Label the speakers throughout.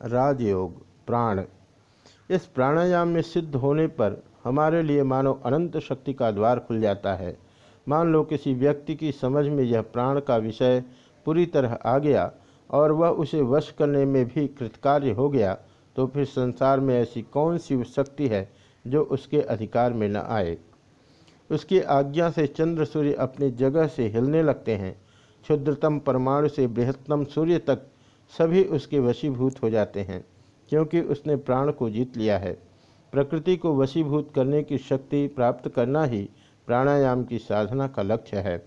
Speaker 1: राजयोग, प्राण। इस प्राणायाम में सिद्ध होने पर हमारे लिए मानो अनंत शक्ति का द्वार खुल जाता है। मान लो किसी व्यक्ति की समझ में यह प्राण का विषय पूरी तरह आ गया और वह उसे वश करने में भी कृतकार्य हो गया तो फिर संसार में ऐसी कौन सी शक्ति है जो उसके अधिकार में न आए? उसकी आज्ञा से चंद्र सूर्य अपनी जगह से हिलने लगते हैं। क्षुद्रतम परमाणु से बृहत्तम सूर्य तक सभी उसके वशीभूत हो जाते हैं, क्योंकि उसने प्राण को जीत लिया है। प्रकृति को वशीभूत करने की शक्ति प्राप्त करना ही प्राणायाम की साधना का लक्ष्य है।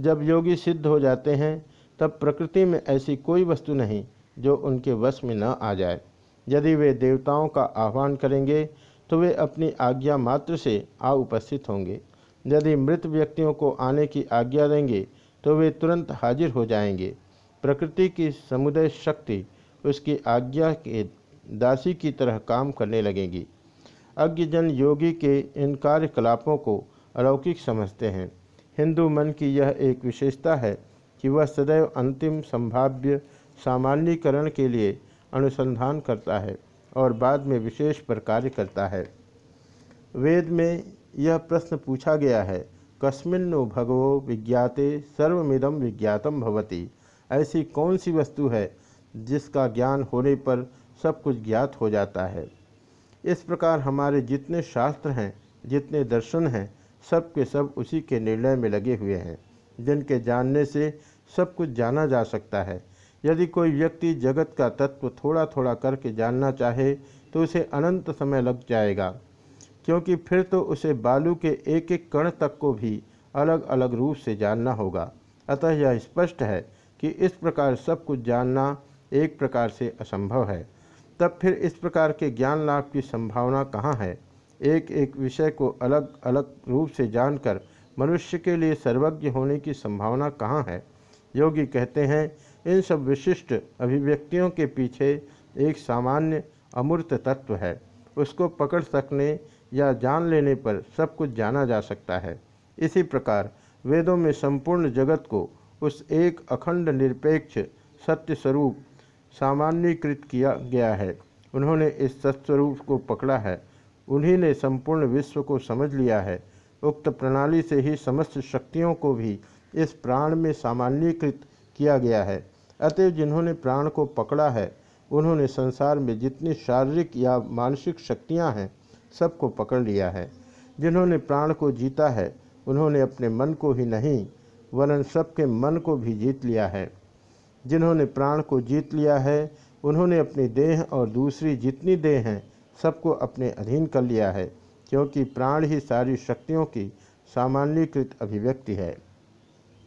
Speaker 1: जब योगी सिद्ध हो जाते हैं, तब प्रकृति में ऐसी कोई वस्तु नहीं जो उनके वश में न आ जाए। यदि वे देवताओं का आह्वान करेंगे तो वे अपनी आज्ञा मात्र से आ उपस्थित होंगे। यदि मृत व्यक्तियों को आने की आज्ञा देंगे तो वे तुरंत हाजिर हो जाएँगे। प्रकृति की समुदय शक्ति उसकी आज्ञा के दासी की तरह काम करने लगेगी। अज्ञजन योगी के इन कार्यकलापों को अलौकिक समझते हैं। हिंदू मन की यह एक विशेषता है कि वह सदैव अंतिम संभाव्य सामान्यकरण के लिए अनुसंधान करता है और बाद में विशेष पर कार्य करता है। वेद में यह प्रश्न पूछा गया है, कस्मिन्नु भगवो विज्ञाते सर्वमिदम विज्ञातम भवती। ऐसी कौन सी वस्तु है जिसका ज्ञान होने पर सब कुछ ज्ञात हो जाता है? इस प्रकार हमारे जितने शास्त्र हैं, जितने दर्शन हैं, सब के सब उसी के निर्णय में लगे हुए हैं, जिनके जानने से सब कुछ जाना जा सकता है। यदि कोई व्यक्ति जगत का तत्व थोड़ा थोड़ा करके जानना चाहे तो उसे अनंत समय लग जाएगा, क्योंकि फिर तो उसे बालू के एक एक कण तक को भी अलग अलग रूप से जानना होगा। अतः यह स्पष्ट है कि इस प्रकार सब कुछ जानना एक प्रकार से असंभव है। तब फिर इस प्रकार के ज्ञान लाभ की संभावना कहाँ है? एक एक विषय को अलग अलग रूप से जानकर मनुष्य के लिए सर्वज्ञ होने की संभावना कहाँ है? योगी कहते हैं, इन सब विशिष्ट अभिव्यक्तियों के पीछे एक सामान्य अमूर्त तत्व है। उसको पकड़ सकने या जान लेने पर सब कुछ जाना जा सकता है। इसी प्रकार वेदों में संपूर्ण जगत को उस एक अखंड निरपेक्ष सत्य स्वरूप सामान्यकृत किया गया है। उन्होंने इस सत्स्वरूप को पकड़ा है। उन्हीं ने संपूर्ण विश्व को समझ लिया है। उक्त प्रणाली से ही समस्त शक्तियों को भी इस प्राण में सामान्यकृत किया गया है। अतएव जिन्होंने प्राण को पकड़ा है, उन्होंने संसार में जितनी शारीरिक या मानसिक शक्तियाँ हैं, सबको पकड़ लिया है। जिन्होंने प्राण को जीता है, उन्होंने अपने मन को ही नहीं वरन सबके मन को भी जीत लिया है। जिन्होंने प्राण को जीत लिया है, उन्होंने अपनी देह और दूसरी जितनी देह हैं, सबको अपने अधीन कर लिया है, क्योंकि प्राण ही सारी शक्तियों की सामान्यीकृत अभिव्यक्ति है।